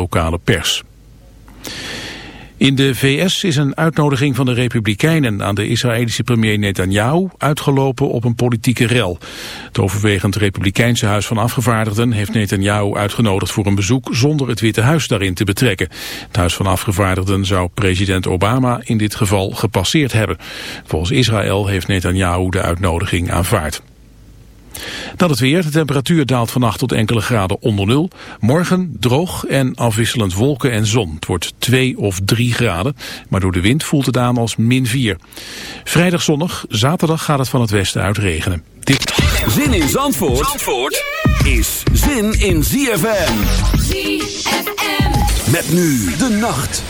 lokale pers. In de VS is een uitnodiging van de Republikeinen aan de Israëlische premier Netanyahu uitgelopen op een politieke rel. Het overwegend Republikeinse Huis van Afgevaardigden heeft Netanyahu uitgenodigd voor een bezoek zonder het Witte Huis daarin te betrekken. Het Huis van Afgevaardigden zou president Obama in dit geval gepasseerd hebben. Volgens Israël heeft Netanyahu de uitnodiging aanvaard. Dan het weer. De temperatuur daalt vannacht tot enkele graden onder nul. Morgen droog en afwisselend wolken en zon. Het wordt 2 of 3 graden, maar door de wind voelt het aan als min 4. Vrijdag zonnig, zaterdag gaat het van het westen uit regenen. Dit... Zin in Zandvoort, Zandvoort is zin in ZFM. ZFM. Met nu de nacht.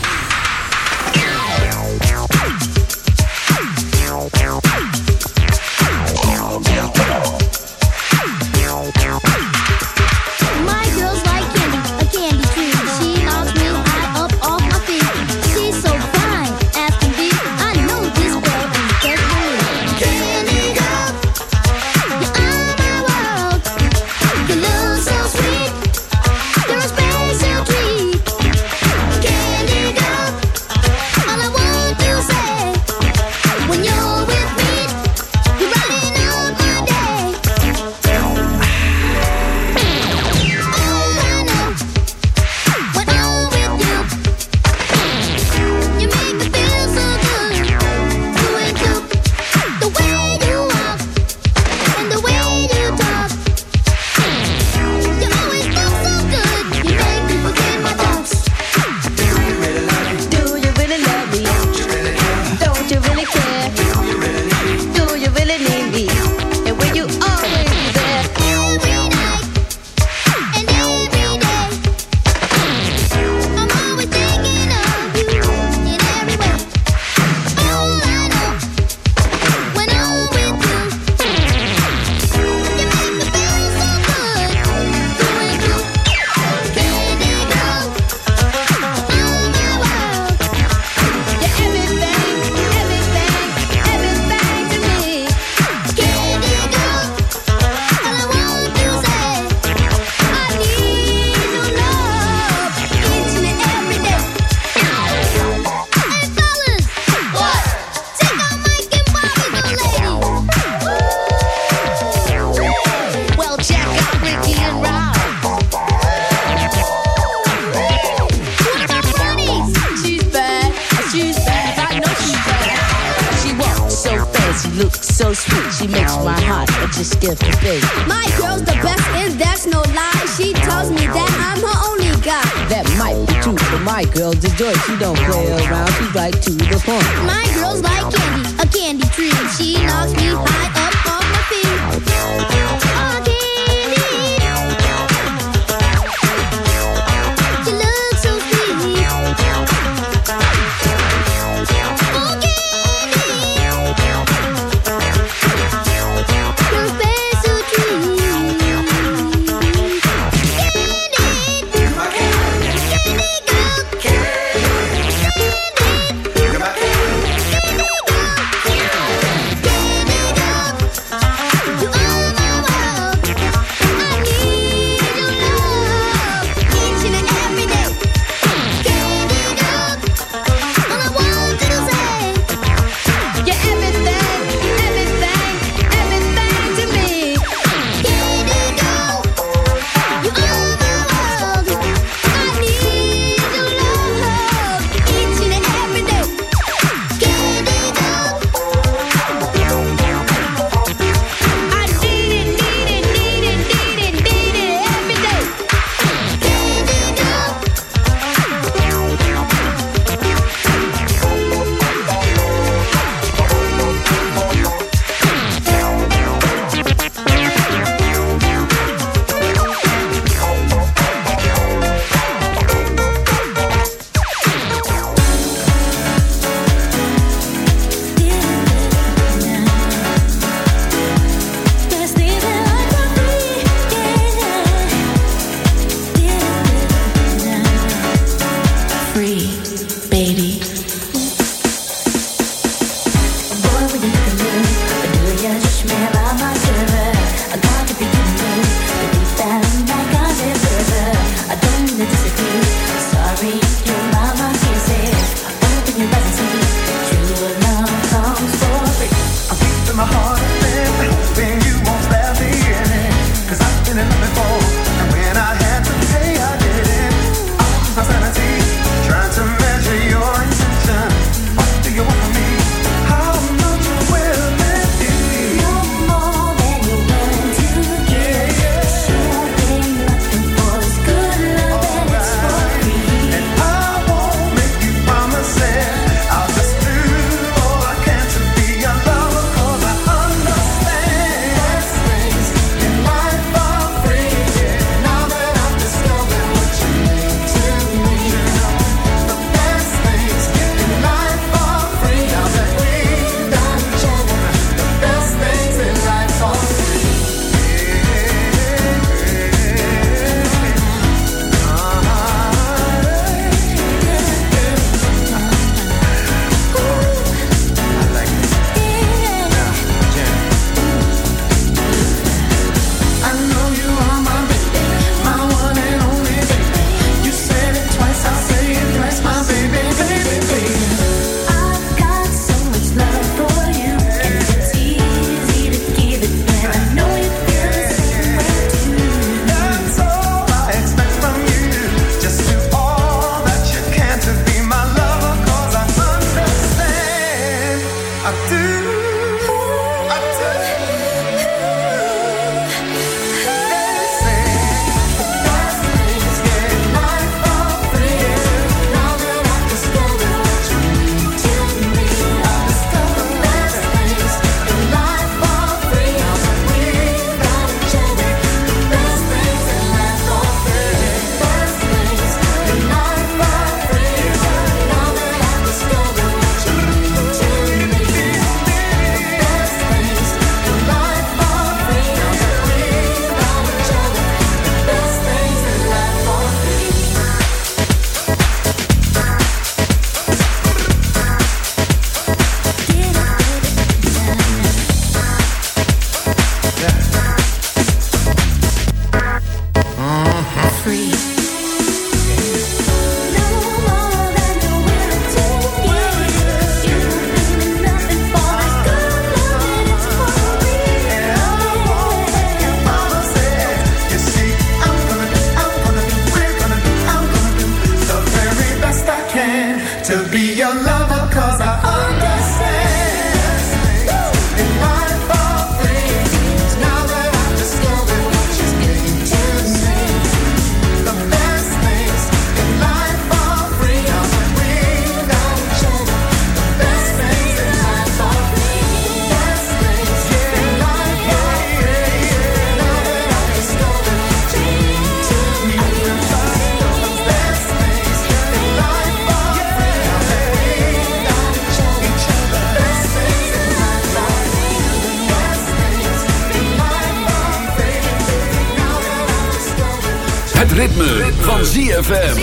ZFM.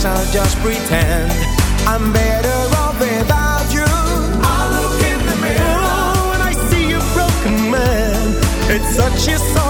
guess I'll just pretend I'm better off without you I look in the mirror oh, And I see a broken man It's such a song.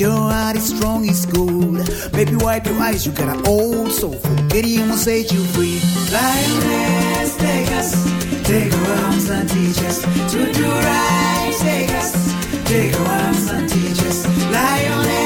your heart is strong, it's cold. Baby, wipe your eyes, you got an old soul. Forget him will set you free. Lioness, take us, take our arms and teach us to do right. Take us, take our arms and teach us. Lioness.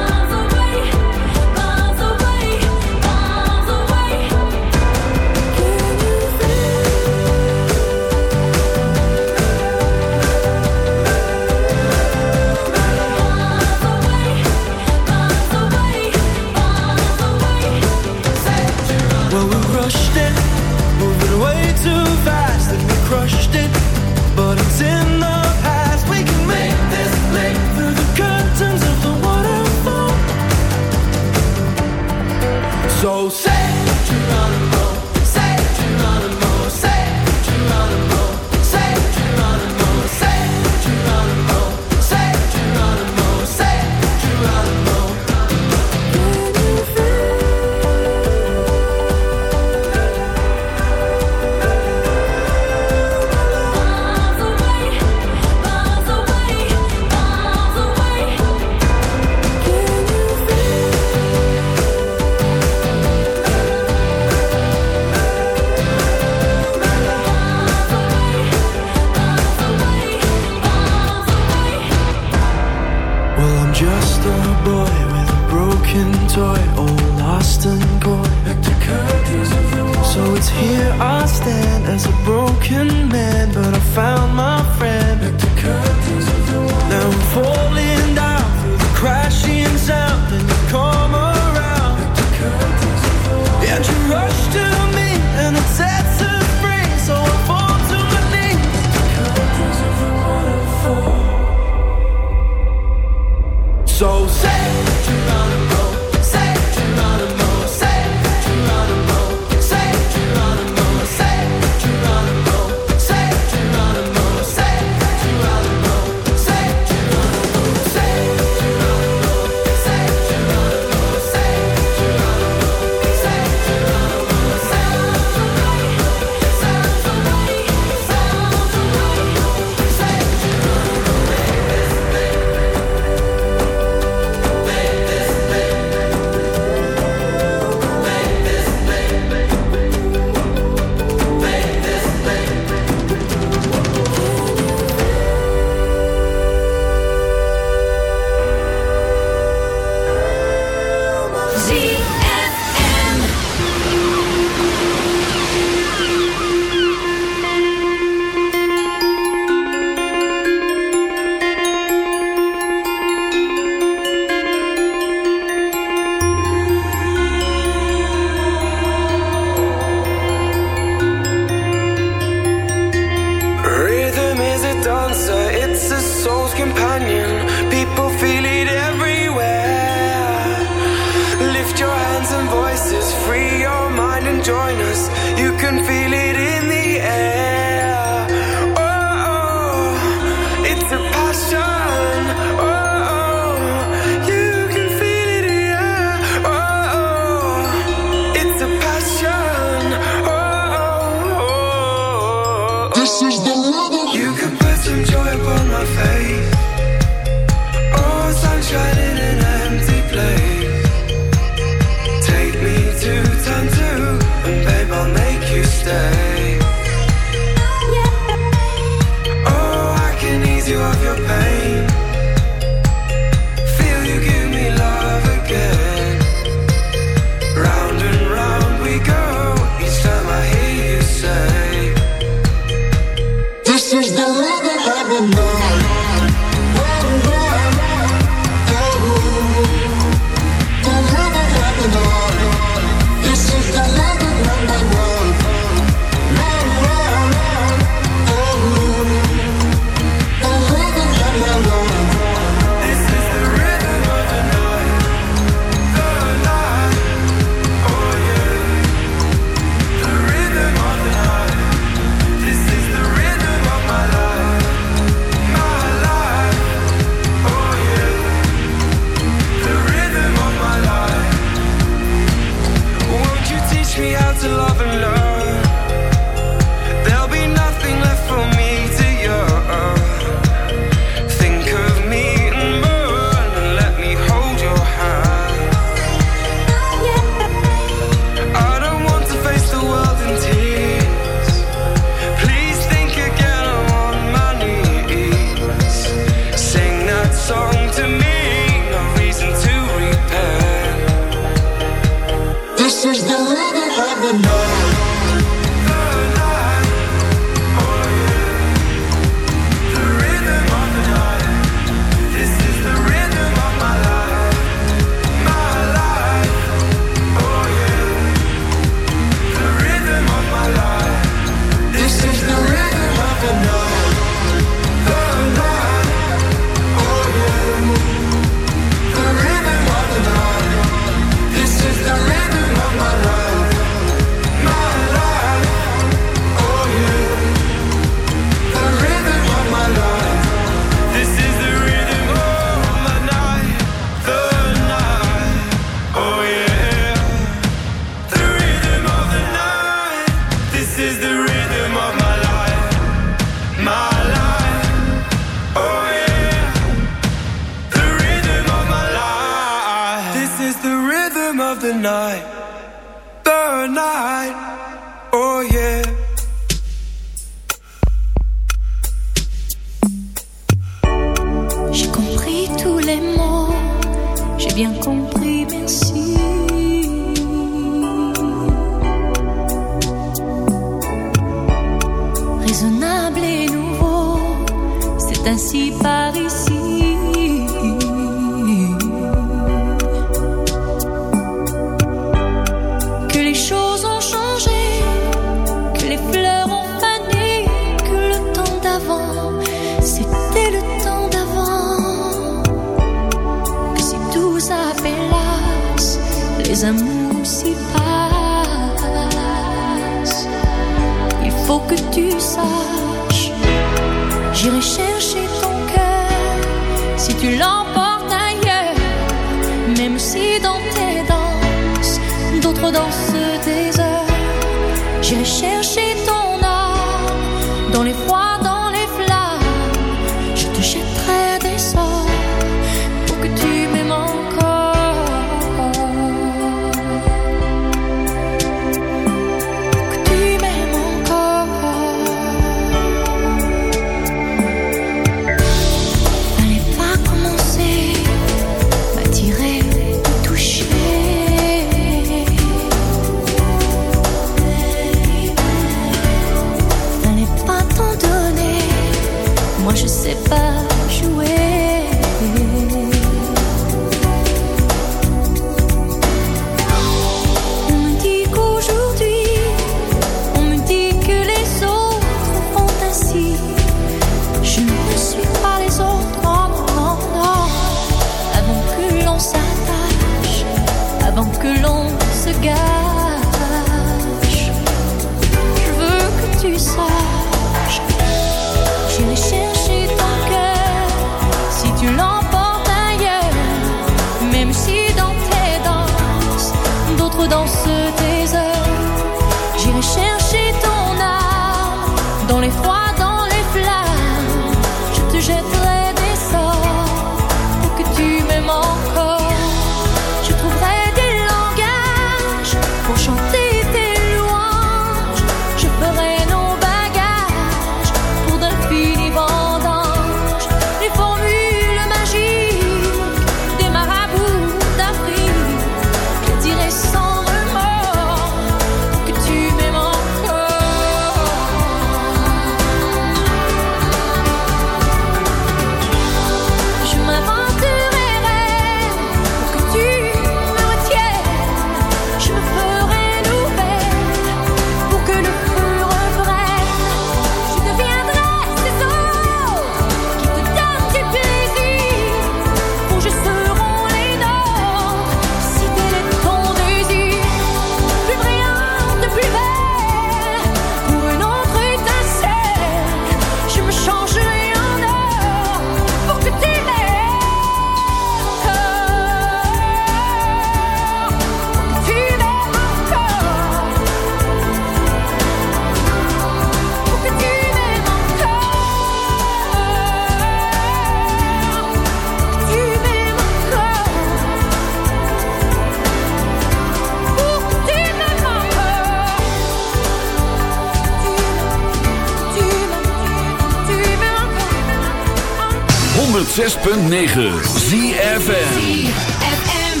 106.9 ZFM. ZFM.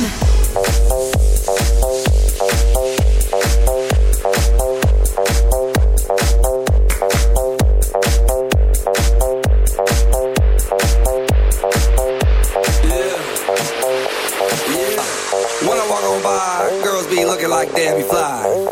When I walk on by, girls be looking like Debbie Fly.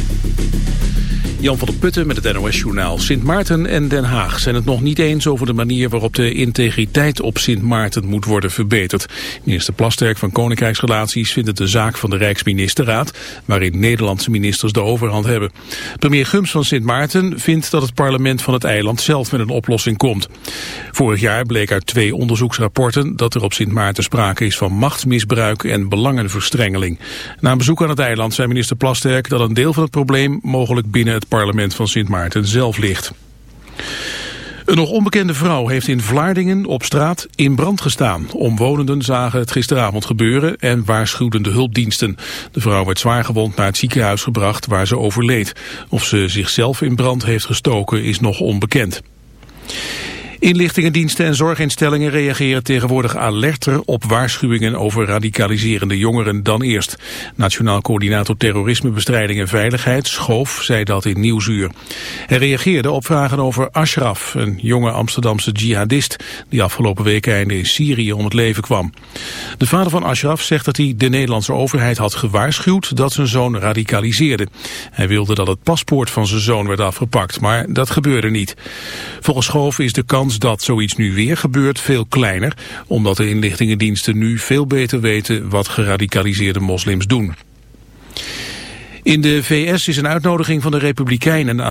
Jan van der Putten met het NOS-journaal. Sint Maarten en Den Haag zijn het nog niet eens over de manier waarop de integriteit op Sint Maarten moet worden verbeterd. Minister Plasterk van Koninkrijksrelaties vindt het de zaak van de Rijksministerraad, waarin Nederlandse ministers de overhand hebben. Premier Gums van Sint Maarten vindt dat het parlement van het eiland zelf met een oplossing komt. Vorig jaar bleek uit twee onderzoeksrapporten dat er op Sint Maarten sprake is van machtsmisbruik en belangenverstrengeling. Na een bezoek aan het eiland zei minister Plasterk dat een deel van het probleem mogelijk binnen het parlement van Sint Maarten zelf ligt. Een nog onbekende vrouw heeft in Vlaardingen op straat in brand gestaan. Omwonenden zagen het gisteravond gebeuren en waarschuwden de hulpdiensten. De vrouw werd zwaargewond naar het ziekenhuis gebracht waar ze overleed. Of ze zichzelf in brand heeft gestoken is nog onbekend. Inlichtingendiensten en zorginstellingen reageren tegenwoordig alerter op waarschuwingen over radicaliserende jongeren dan eerst. Nationaal Coördinator Terrorismebestrijding en Veiligheid, Schoof, zei dat in Nieuwsuur. Hij reageerde op vragen over Ashraf, een jonge Amsterdamse jihadist die afgelopen week einde in Syrië om het leven kwam. De vader van Ashraf zegt dat hij de Nederlandse overheid had gewaarschuwd dat zijn zoon radicaliseerde. Hij wilde dat het paspoort van zijn zoon werd afgepakt, maar dat gebeurde niet. Volgens Schoof is de dat zoiets nu weer gebeurt veel kleiner, omdat de inlichtingendiensten nu veel beter weten wat geradicaliseerde moslims doen. In de VS is een uitnodiging van de Republikeinen